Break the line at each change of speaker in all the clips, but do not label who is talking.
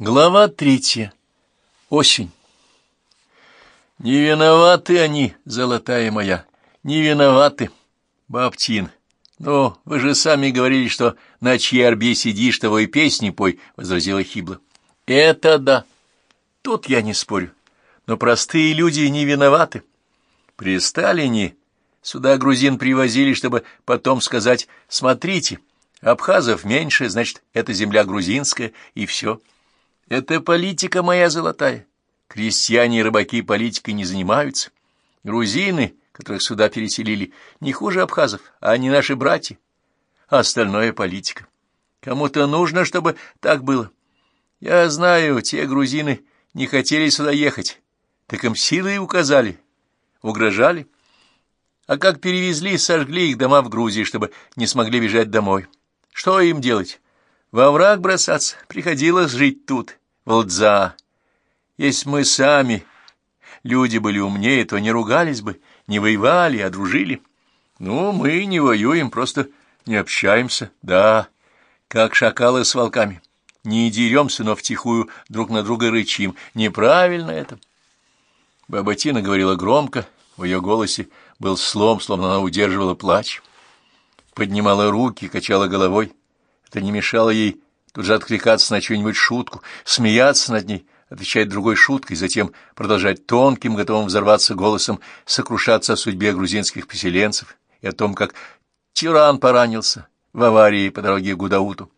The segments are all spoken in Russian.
Глава третья. Осень. Не виноваты они, золотая моя, не виноваты, Баптин. Ну, вы же сами говорили, что на чьей арбе сидишь, того и песни пой, — возразила Хибла. Это да. Тут я не спорю. Но простые люди не виноваты. При Сталине сюда грузин привозили, чтобы потом сказать «смотрите». Абхазов меньше, значит, это земля грузинская, и все. Это политика моя золотая. Крестьяне и рыбаки политикой не занимаются. Грузины, которых сюда переселили, не хуже абхазов, а они наши братья. А остальное — политика. Кому-то нужно, чтобы так было. Я знаю, те грузины не хотели сюда ехать, так им силой указали, угрожали. А как перевезли, сожгли их дома в Грузии, чтобы не смогли бежать домой. Что им делать? Во враг бросаться? Приходилось жить тут, в Лдза. Если мы сами, люди были умнее, то не ругались бы, не воевали, а дружили. Ну, мы не воюем, просто не общаемся, да, как шакалы с волками. Не деремся, но втихую друг на друга рычим. Неправильно это. Баба Тина говорила громко, в ее голосе был слом, словно она удерживала плач. Поднимала руки, качала головой. Это не мешало ей тут же откликаться на чью-нибудь шутку, смеяться над ней, отвечать другой шуткой, затем продолжать тонким, готовым взорваться голосом, сокрушаться о судьбе грузинских поселенцев и о том, как тиран поранился в аварии по дороге к Гудауту.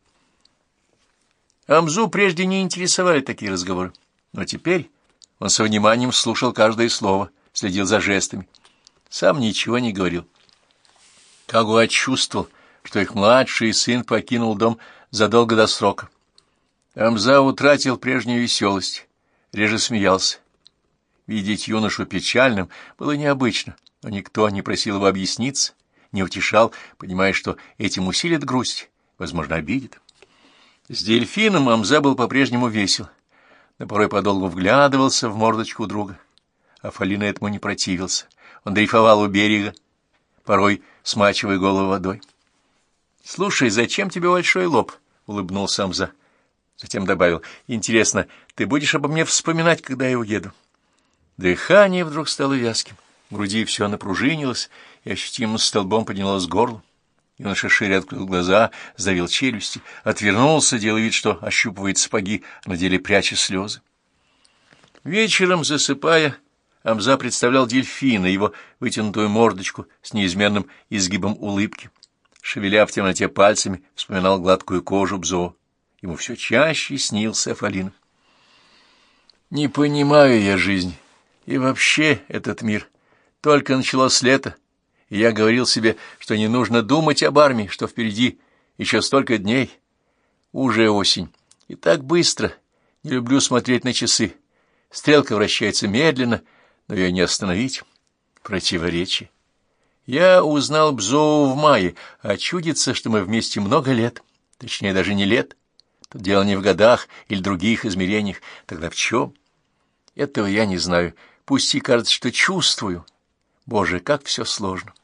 Амзу прежде не интересовали такие разговоры, но теперь он со вниманием слушал каждое слово, следил за жестами. Сам ничего не говорил. Кагуа чувствовал, что их младший сын покинул дом задолго до срока. Амза утратил прежнюю веселость, реже смеялся. Видеть юношу печальным было необычно, но никто не просил его объясниться, не утешал, понимая, что этим усилит грусть, возможно, обидит. С дельфином Амза был по-прежнему весел, но порой подолгу вглядывался в мордочку друга. А Фалина этому не противился. Он дрейфовал у берега, порой смачивая голову водой. — Слушай, зачем тебе большой лоб? — улыбнулся Амза. Затем добавил, — интересно, ты будешь обо мне вспоминать, когда я уеду? Дыхание вдруг стало вязким, в груди все напружинилось, и ощутимым столбом поднялось горло. Юноша шире открыл глаза, сдавил челюсти, отвернулся, делая вид, что ощупывает сапоги, а на деле пряча слезы. Вечером, засыпая, Амза представлял дельфина, его вытянутую мордочку с неизменным изгибом улыбки. Шевеля в темноте пальцами, вспоминал гладкую кожу Бзо. Ему все чаще снился Афалин. «Не понимаю я жизнь. И вообще этот мир. Только началось лето, и я говорил себе, что не нужно думать об армии, что впереди еще столько дней. Уже осень. И так быстро. Не люблю смотреть на часы. Стрелка вращается медленно, но ее не остановить. Противоречие. Я узнал Бзоу в мае, а чудится, что мы вместе много лет. Точнее, даже не лет. Тут дело не в годах или других измерениях. Тогда в чем? Этого я не знаю. Пусть и кажется, что чувствую. Боже, как все сложно.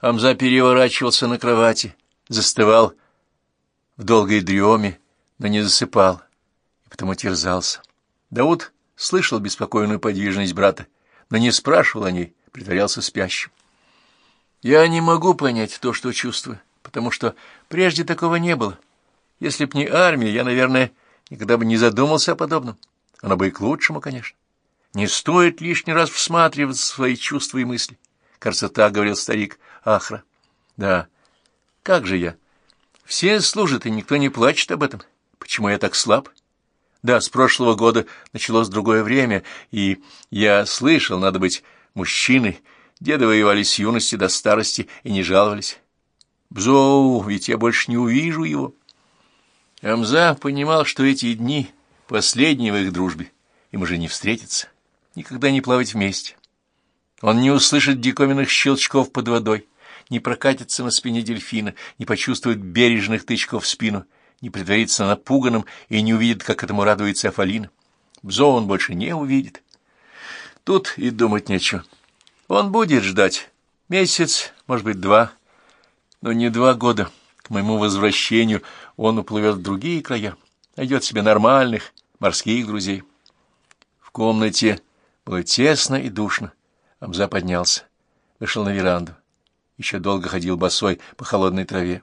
Амза переворачивался на кровати, застывал в долгой дреме, но не засыпал, и потому терзался. Дауд слышал беспокойную подвижность брата, но не спрашивал о ней, притворялся спящим. Я не могу понять то, что чувствую, потому что прежде такого не было. Если б не армия, я, наверное, никогда бы не задумался о подобном. Оно бы и к лучшему, конечно. Не стоит лишний раз всматриваться в свои чувства и мысли. Кажется, говорил старик Ахра. Да, как же я? Все служат, и никто не плачет об этом. Почему я так слаб? Да, с прошлого года началось другое время, и я слышал, надо быть мужчиной. Деды воевали с юности до старости и не жаловались. Бзоу, ведь я больше не увижу его. Амза понимал, что эти дни последние в их дружбе, им уже не встретиться, никогда не плавать вместе. Он не услышит диковинных щелчков под водой, не прокатится на спине дельфина, не почувствует бережных тычков в спину, не притворится напуганным и не увидит, как этому радуется Афалина. Бзо он больше не увидит. Тут и думать нечего. Он будет ждать. Месяц, может быть, два. Но не два года. К моему возвращению он уплывет в другие края. найдет себе нормальных морских друзей. В комнате было тесно и душно. Амза поднялся, вышел на веранду. Еще долго ходил босой по холодной траве.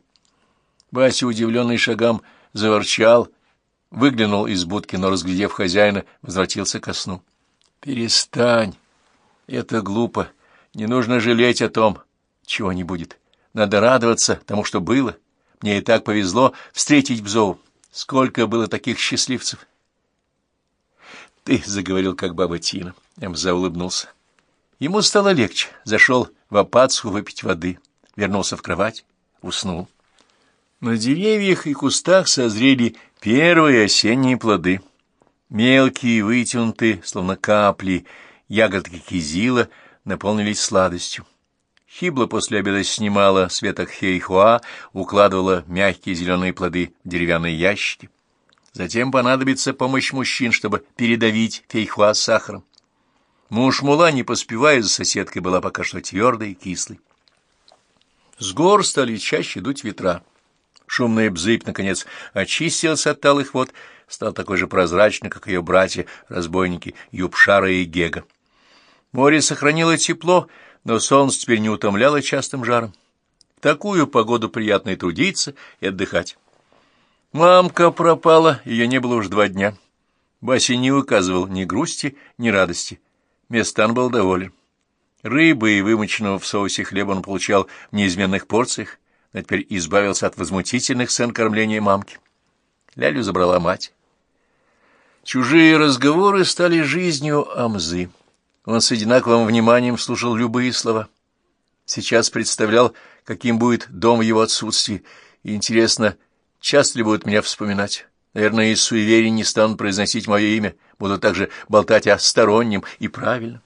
Вася, удивленный шагам, заворчал, выглянул из будки, но, разглядев хозяина, возвратился ко сну. — Перестань! Это глупо. Не нужно жалеть о том, чего не будет. Надо радоваться тому, что было. Мне и так повезло встретить Бзову. Сколько было таких счастливцев! Ты заговорил, как баба Тина. Эмза улыбнулся. Ему стало легче. Зашел в Апацку выпить воды. Вернулся в кровать. Уснул. На деревьях и кустах созрели первые осенние плоды. Мелкие, вытянутые, словно капли, ягодки кизила наполнились сладостью. Хибла после обеда снимала с веток хейхуа, укладывала мягкие зеленые плоды в деревянные ящики. Затем понадобится помощь мужчин, чтобы передавить фейхуа сахаром. Муж Мула, не поспевая за соседкой, была пока что твердой и кислой. С гор стали чаще дуть ветра. Шумная бзыбь, наконец, очистилась от талых вод, стал такой же прозрачный, как ее братья, разбойники Юбшара и Гега. Море сохранило тепло, но солнце теперь не утомляло частым жаром. В такую погоду приятно и трудиться, и отдыхать. Мамка пропала, ее не было уж два дня. Бася не выказывал ни грусти, ни радости. Местан был доволен. Рыбы и вымоченного в соусе хлеба он получал в неизменных порциях, но теперь избавился от возмутительных сцен кормления мамки. Лялю забрала мать. Чужие разговоры стали жизнью Амзы. Он с одинаковым вниманием слушал любые слова. Сейчас представлял, каким будет дом в его отсутствии, и интересно, часто ли будут меня вспоминать. Наверное, из суеверий не станут произносить мое имя, будут также болтать о стороннем, и правильно.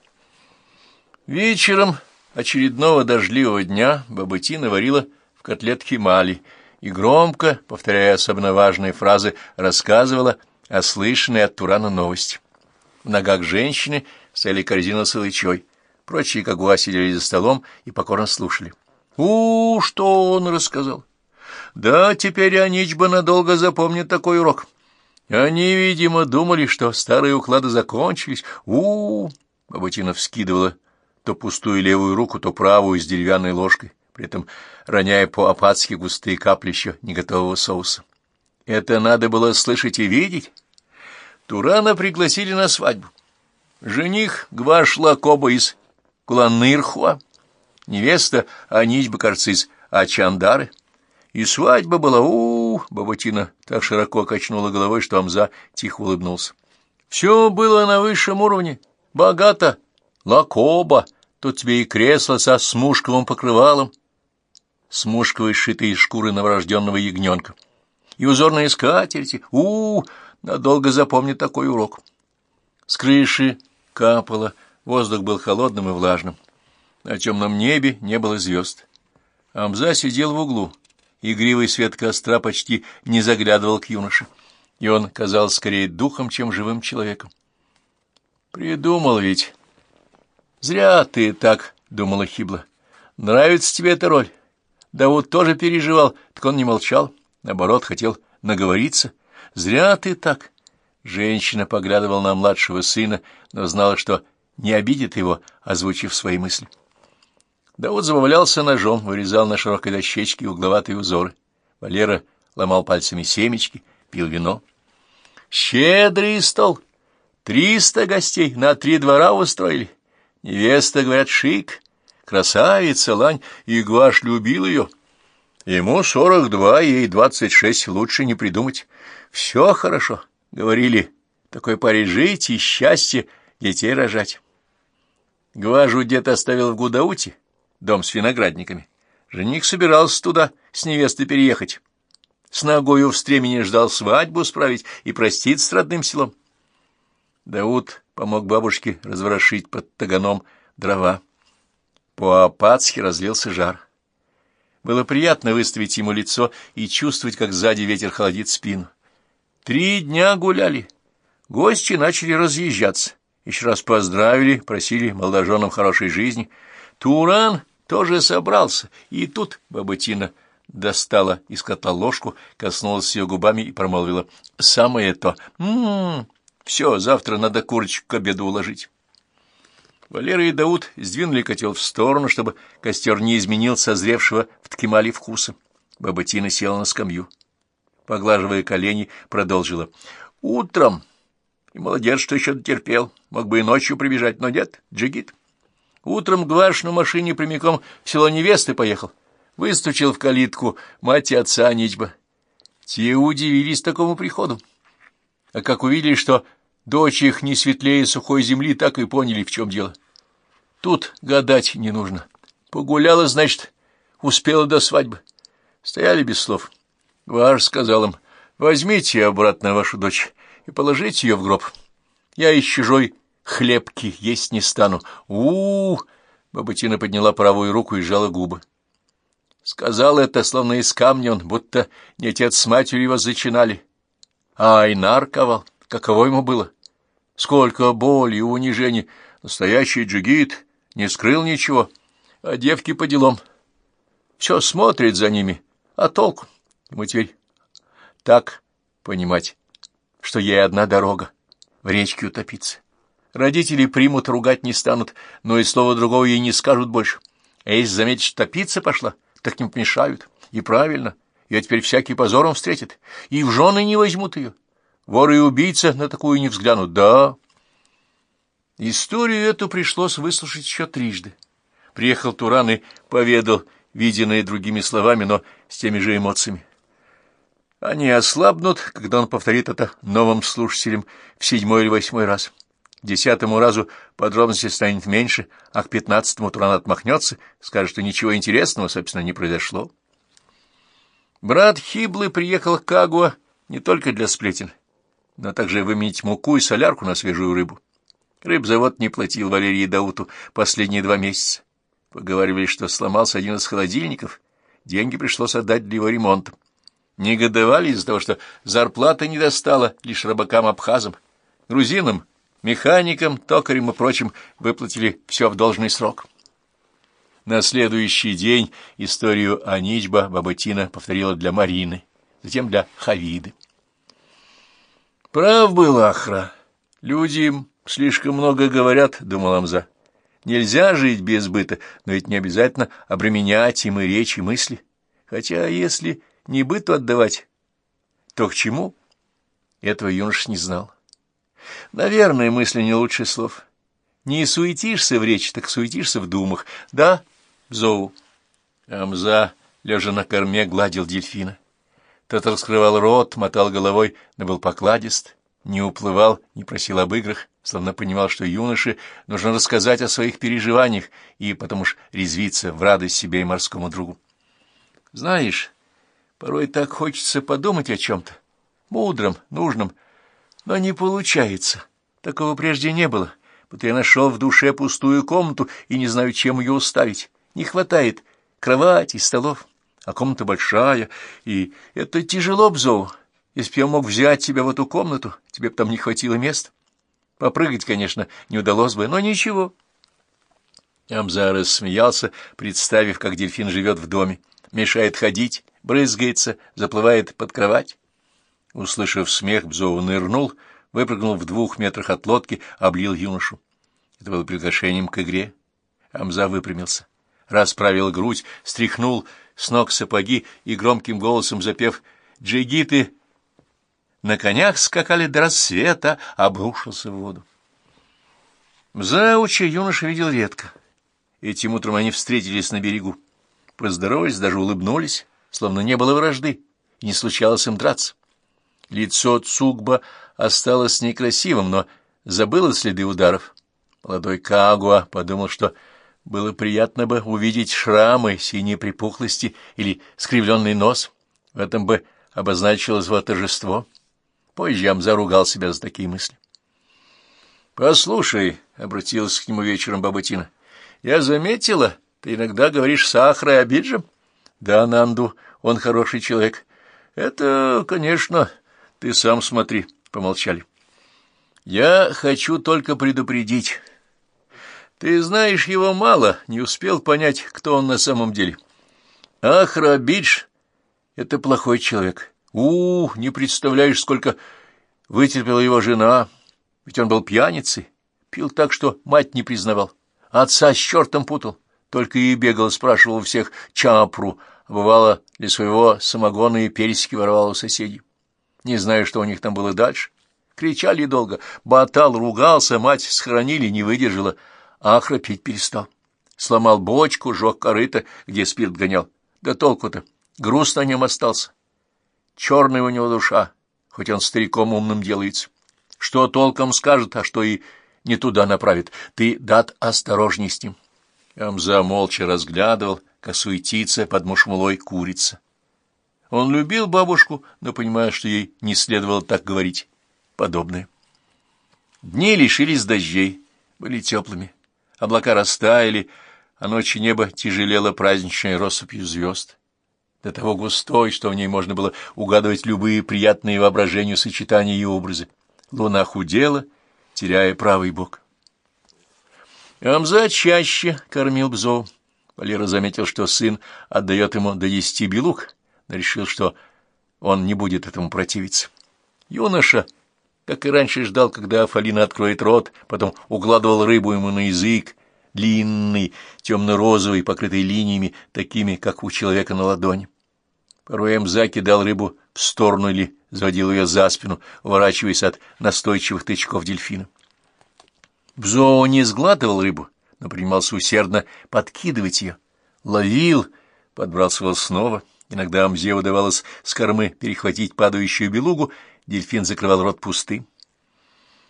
Вечером очередного дождливого дня баба Тина варила в котлетке мали и громко, повторяя особенно важные фразы, рассказывала о слышанной от Турана новости. В ногах женщины стояли корзина с илычой. Прочие, как уа, сидели за столом и покорно слушали. у, что он рассказал! Да, теперь Аничба надолго запомнит такой урок. Они, видимо, думали, что старые уклады закончились. у, -у, -у Бабатина вскидывала то пустую левую руку, то правую с деревянной ложкой, при этом роняя по-апатски густые капли еще не готового соуса. Это надо было слышать и видеть. Турана пригласили на свадьбу. Жених Гваш Лакоба из Куланырхуа, невеста кажется, из Ачандары. И свадьба была, у, -у, -у Бабатина так широко качнула головой, что Амза тихо улыбнулся. Все было на высшем уровне, богато, лакоба, тут тебе и кресло со смушковым покрывалом, смушковой сшитой из шкуры новорожденного ягненка, и узорные скатерти, у, -у, -у надолго запомнит такой урок. С крыши капало, воздух был холодным и влажным. На темном небе не было звезд. Амза сидел в углу. Игривый свет костра почти не заглядывал к юноше, и он казался скорее духом, чем живым человеком. «Придумал ведь!» «Зря ты так», — думала Хибла. «Нравится тебе эта роль?» Дауд тоже переживал, так он не молчал, наоборот, хотел наговориться. «Зря ты так!» Женщина поглядывала на младшего сына, но знала, что не обидит его, озвучив свои мысли. Дауд забавлялся ножом, вырезал на широкой дощечке угловатые узоры. Валера ломал пальцами семечки, пил вино. «Щедрый стол! Триста гостей на три двора устроили. Невеста, говорят, шик, красавица, лань, и Гваш любил ее. Ему сорок два, ей двадцать шесть, лучше не придумать. Все хорошо» говорили, такой паре жить и счастье детей рожать. Гважу дед оставил в Гудауте, дом с виноградниками. Жених собирался туда с невестой переехать. С ногою в стремени ждал свадьбу справить и простить с родным селом. Дауд помог бабушке разворошить под таганом дрова. По-апатски разлился жар. Было приятно выставить ему лицо и чувствовать, как сзади ветер холодит спину. Три дня гуляли. Гости начали разъезжаться. Еще раз поздравили, просили молодоженам хорошей жизни. Туран тоже собрался, и тут баба Тина достала из кота ложку, коснулась ее губами и промолвила. «Самое то! М-м-м! Все, завтра надо курочку к обеду уложить». Валера и Дауд сдвинули котел в сторону, чтобы костер не изменил созревшего в ткемале вкуса. Баба Тина села на скамью. Поглаживая колени, продолжила. «Утром. И молодец, что еще дотерпел. Мог бы и ночью прибежать, но нет, джигит. Утром Гваш на машине прямиком в село невесты поехал. Выстучил в калитку мать и отца Ничба. Те удивились такому приходу. А как увидели, что дочь их не светлее сухой земли, так и поняли, в чем дело. Тут гадать не нужно. Погуляла, значит, успела до свадьбы. Стояли без слов. Ваш сказал им, возьмите обратно вашу дочь и положите ее в гроб. Я из чужой хлебки есть не стану. у, -у, -у Баба подняла правую руку и сжала губы. Сказал это, словно из камня он, будто не отец с матерью его зачинали. А Айнар ковал. Каково ему было? Сколько боли и унижений. Настоящий джигит не скрыл ничего. А девки по делам. Все смотрит за ними. А толку? Ему теперь так понимать, что ей одна дорога — в речке утопиться. Родители примут, ругать не станут, но и слова другого ей не скажут больше. А если заметить, что топиться пошла, так не помешают. И правильно, ее теперь всякий позором встретит, и в жены не возьмут ее. Воры и убийца на такую не взглянут, да. Историю эту пришлось выслушать еще трижды. Приехал Туран и поведал, виденное другими словами, но с теми же эмоциями. Они ослабнут, когда он повторит это новым слушателям в седьмой или восьмой раз. К десятому разу подробностей станет меньше, а к пятнадцатому Туран отмахнется, скажет, что ничего интересного, собственно, не произошло. Брат Хиблы приехал к Кагуа не только для сплетен, но также выменить муку и солярку на свежую рыбу. Рыбзавод не платил Валерии Дауту последние два месяца. Поговаривали, что сломался один из холодильников, деньги пришлось отдать для его ремонта. Негодовали из-за того, что зарплата не достала лишь рыбакам-абхазам. Грузинам, механикам, токарям и прочим выплатили все в должный срок. На следующий день историю Аничба Бабатина повторила для Марины, затем для Хавиды. Прав был Ахра. Люди слишком много говорят, думал Амза. Нельзя жить без быта, но ведь не обязательно обременять им и речь, и мысли. Хотя если не быту отдавать, то к чему? Этого юнош не знал. Наверное, мысли не лучше слов. Не суетишься в речи, так суетишься в думах. Да, зову. Амза, лежа на корме, гладил дельфина. Тот раскрывал рот, мотал головой, но был покладист, не уплывал, не просил об играх, словно понимал, что юноше нужно рассказать о своих переживаниях и потом уж резвиться в радость себе и морскому другу. Знаешь, Порой так хочется подумать о чем-то, мудром, нужном, но не получается. Такого прежде не было, будто я нашел в душе пустую комнату и не знаю, чем ее уставить. Не хватает кровати, столов, а комната большая, и это тяжело, Бзоу. Если б я мог взять тебя в эту комнату, тебе б там не хватило места. Попрыгать, конечно, не удалось бы, но ничего. Амза рассмеялся, представив, как дельфин живет в доме, мешает ходить, брызгается, заплывает под кровать. Услышав смех, Бзов нырнул, выпрыгнул в двух метрах от лодки, облил юношу. Это было приглашением к игре. Амза выпрямился, расправил грудь, стряхнул с ног сапоги и громким голосом запев «Джигиты!» на конях скакали до рассвета, обрушился в воду. Зауча юноша видел редко. Этим утром они встретились на берегу. Поздоровались, даже улыбнулись словно не было вражды, не случалось им драться. Лицо Цугба осталось некрасивым, но забыло следы ударов. Молодой Кагуа подумал, что было приятно бы увидеть шрамы, синие припухлости или скривленный нос. В этом бы обозначилось его торжество. Позже Амза ругал себя за такие мысли. «Послушай», — обратилась к нему вечером Бабатина, — «я заметила, ты иногда говоришь сахара и обиджем». Да, Нанду, он хороший человек. Это, конечно, ты сам смотри, помолчали. Я хочу только предупредить. Ты знаешь его мало, не успел понять, кто он на самом деле. Ахра Бидж Это плохой человек. -у не представляешь, сколько вытерпела его жена. Ведь он был пьяницей, пил так, что мать не признавал. Отца с чертом путал, только и бегал, спрашивал у всех чапру, бывало для своего самогона и персики воровал у соседей. Не знаю, что у них там было дальше. Кричали долго, батал, ругался, мать схоронили, не выдержала, а храпеть перестал. Сломал бочку, жег корыто, где спирт гонял. Да толку-то, груз на нем остался. Черная у него душа, хоть он стариком умным делается. Что толком скажет, а что и не туда направит. Ты, дат, осторожней с ним. Амза молча разглядывал, как суетится под мушмулой курица. Он любил бабушку, но понимая, что ей не следовало так говорить подобное. Дни лишились дождей, были теплыми. Облака растаяли, а ночью небо тяжелело праздничной россыпью звезд. До того густой, что в ней можно было угадывать любые приятные воображению сочетания и образы. Луна худела, теряя правый бок. Амза чаще кормил Бзов. Валера заметил, что сын отдает ему до десяти белук, но решил, что он не будет этому противиться. Юноша как и раньше ждал, когда Афалина откроет рот, потом укладывал рыбу ему на язык, длинный, темно-розовый, покрытый линиями, такими, как у человека на ладони. Порой Эмза кидал рыбу в сторону или заводил ее за спину, уворачиваясь от настойчивых тычков дельфина. Бзоу не сглатывал рыбу, но принимался усердно подкидывать ее. Ловил, подбрался снова. Иногда Амзе удавалось с кормы перехватить падающую белугу Дельфин закрывал рот пустым.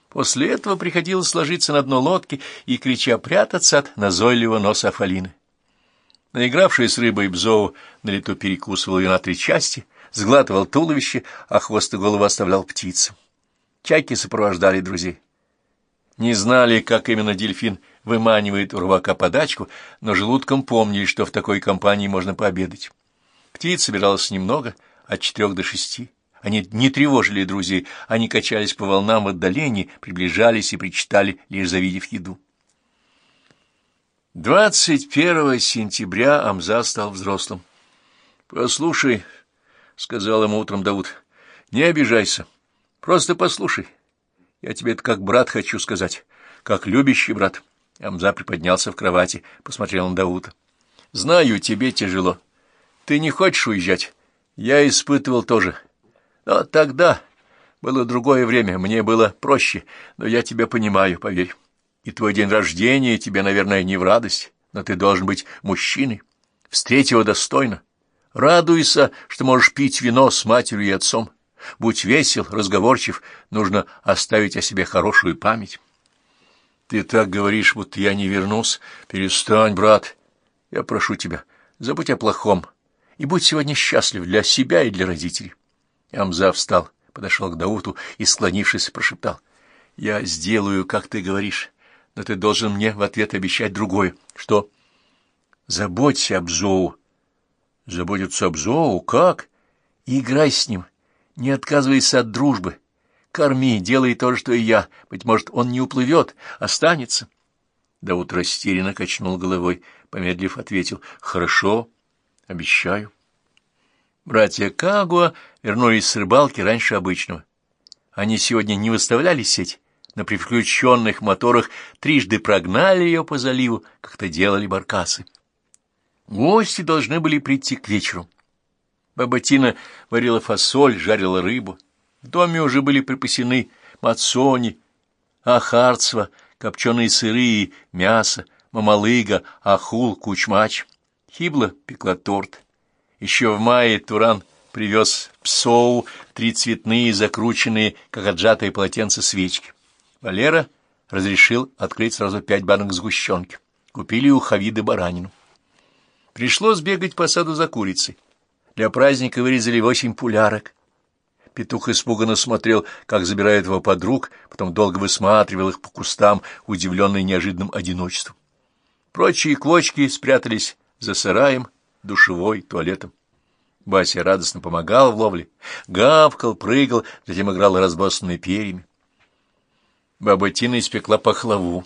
После этого приходилось ложиться на дно лодки и, крича, прятаться от назойливого носа Афалины. Наигравший с рыбой Бзоу на лету перекусывал ее на три части, сглатывал туловище, а хвост и голову оставлял птицам. Чайки сопровождали друзей. Не знали, как именно дельфин выманивает у рыбака подачку, но желудком помнили, что в такой компании можно пообедать. Птиц собиралось немного, от четырех до шести. Они не тревожили друзей, они качались по волнам в отдалении, приближались и причитали, лишь завидев еду. 21 сентября Амза стал взрослым. «Послушай», — сказал ему утром Дауд, — «не обижайся, просто послушай. Я тебе это как брат хочу сказать, как любящий брат». Амза приподнялся в кровати, посмотрел на Дауда. «Знаю, тебе тяжело. Ты не хочешь уезжать. Я испытывал тоже. Но тогда было другое время, мне было проще, но я тебя понимаю, поверь. И твой день рождения тебе, наверное, не в радость, но ты должен быть мужчиной. Встреть его достойно. Радуйся, что можешь пить вино с матерью и отцом. Будь весел, разговорчив, нужно оставить о себе хорошую память. Ты так говоришь, будто я не вернусь. Перестань, брат. Я прошу тебя, забудь о плохом и будь сегодня счастлив для себя и для родителей. Амза встал, подошел к Дауту и, склонившись, прошептал. — Я сделаю, как ты говоришь, но ты должен мне в ответ обещать другое. — Что? — Заботься об Зоу. — Заботиться об Зоу? Как? — Играй с ним. Не отказывайся от дружбы. Корми, делай то же, что и я. Быть может, он не уплывет, останется. Даут растерянно качнул головой, помедлив, ответил. — Хорошо, обещаю. Братья Кагуа вернулись с рыбалки раньше обычного. Они сегодня не выставляли сеть, на приключенных моторах трижды прогнали ее по заливу, как то делали баркасы. Гости должны были прийти к вечеру. Бабатина варила фасоль, жарила рыбу. В доме уже были припасены мацони, ахарцва, копченые сыры и мясо, мамалыга, ахул, кучмач. Хибла пекла торт. Еще в мае Туран привез псоу три цветные, закрученные, как отжатые полотенца, свечки. Валера разрешил открыть сразу пять банок сгущенки. Купили у Хавиды баранину. Пришлось бегать по саду за курицей. Для праздника вырезали восемь пулярок. Петух испуганно смотрел, как забирают его подруг, потом долго высматривал их по кустам, удивленный неожиданным одиночеством. Прочие клочки спрятались за сараем, душевой, туалетом. Бася радостно помогал в ловле, гавкал, прыгал, затем играл разбросанными перьями. Баба Тина испекла пахлаву.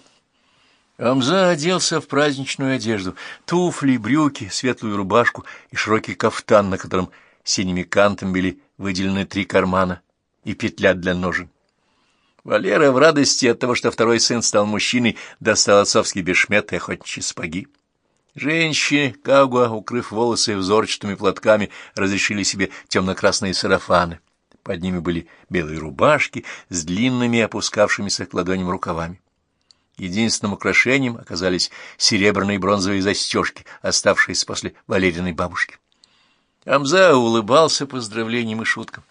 Амза оделся в праздничную одежду, туфли, брюки, светлую рубашку и широкий кафтан, на котором Синими кантами были выделены три кармана и петля для ножен. Валера в радости от того, что второй сын стал мужчиной, достал отцовский бешмет и охотничьи спаги. Женщины, Кагуа, укрыв волосы взорчатыми платками, разрешили себе темно-красные сарафаны. Под ними были белые рубашки с длинными опускавшимися к ладоням рукавами. Единственным украшением оказались серебряные и бронзовые застежки, оставшиеся после Валериной бабушки. Амза улыбался поздравлениям и шуткам,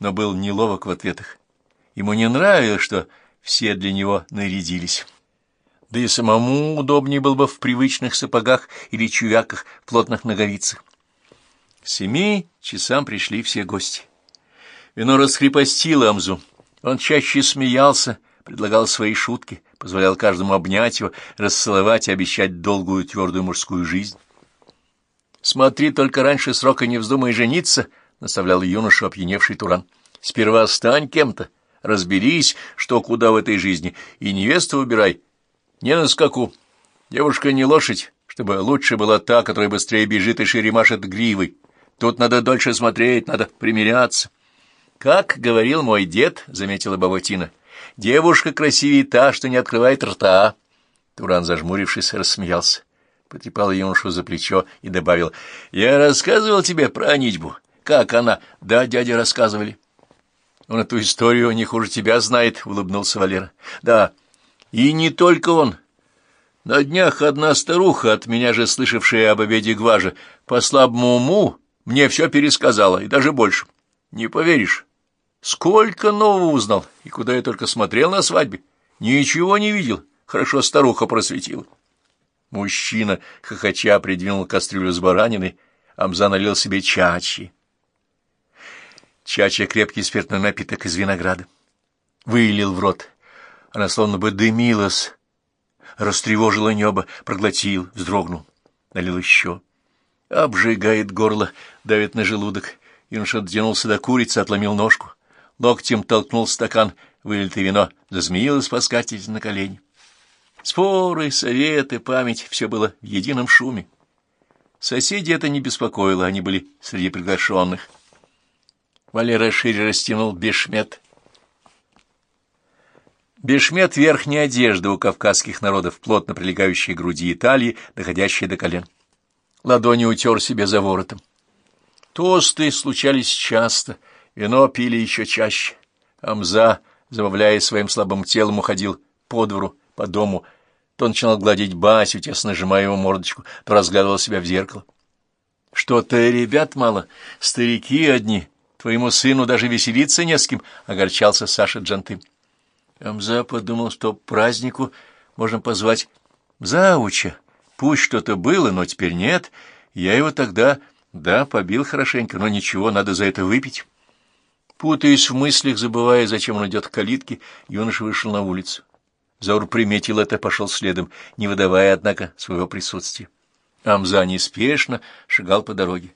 но был неловок в ответах. Ему не нравилось, что все для него нарядились. Да и самому удобнее было бы в привычных сапогах или чувяках, плотных ноговицах. К семи часам пришли все гости. Вино раскрепостило Амзу. Он чаще смеялся, предлагал свои шутки, позволял каждому обнять его, расцеловать и обещать долгую твердую мужскую жизнь. «Смотри, только раньше срока не вздумай жениться», — наставлял юношу опьяневший Туран. «Сперва стань кем-то, разберись, что куда в этой жизни, и невесту выбирай. Не на скаку. Девушка не лошадь, чтобы лучше была та, которая быстрее бежит и шире машет гривой. Тут надо дольше смотреть, надо примиряться». «Как говорил мой дед», — заметила Баватина, — Девушка красивее та, что не открывает рта. Туран, зажмурившись, рассмеялся, потрепал юношу за плечо и добавил, «Я рассказывал тебе про Анитьбу. Как она?» «Да, дядя, рассказывали». «Он эту историю не хуже тебя знает», — улыбнулся Валера. «Да, и не только он. На днях одна старуха, от меня же слышавшая об обеде Гважа, по слабому уму мне все пересказала, и даже больше. Не поверишь, Сколько нового узнал, и куда я только смотрел на свадьбе. Ничего не видел, хорошо старуха просветила. Мужчина, хохоча, придвинул кастрюлю с бараниной, Амза налил себе чачи. Чача — крепкий спиртный напиток из винограда. Вылил в рот. Она словно бы дымилась, растревожила небо, проглотил, вздрогнул. Налил еще. Обжигает горло, давит на желудок. Юноша дотянулся до курицы, отломил ножку локтем толкнул стакан, вылитое вино, зазмеилось по скатерти на колени. Споры, советы, память — все было в едином шуме. Соседи это не беспокоило, они были среди приглашенных. Валера шире растянул бешмет. Бешмет — верхняя одежда у кавказских народов, плотно прилегающая к груди и талии, доходящая до колен. Ладони утер себе за воротом. Тосты случались часто — Вино пили еще чаще. Амза, забавляясь своим слабым телом, уходил по двору, по дому. То начинал гладить Басю, тесно сжимая его мордочку, то разглядывал себя в зеркало. «Что-то ребят мало, старики одни, твоему сыну даже веселиться не с кем», — огорчался Саша Джанты. Амза подумал, что празднику можно позвать зауча. Пусть что-то было, но теперь нет. Я его тогда, да, побил хорошенько, но ничего, надо за это выпить. Путаясь в мыслях, забывая, зачем он идет к калитке, юноша вышел на улицу. Заур приметил это, пошел следом, не выдавая, однако, своего присутствия. Амза неспешно шагал по дороге.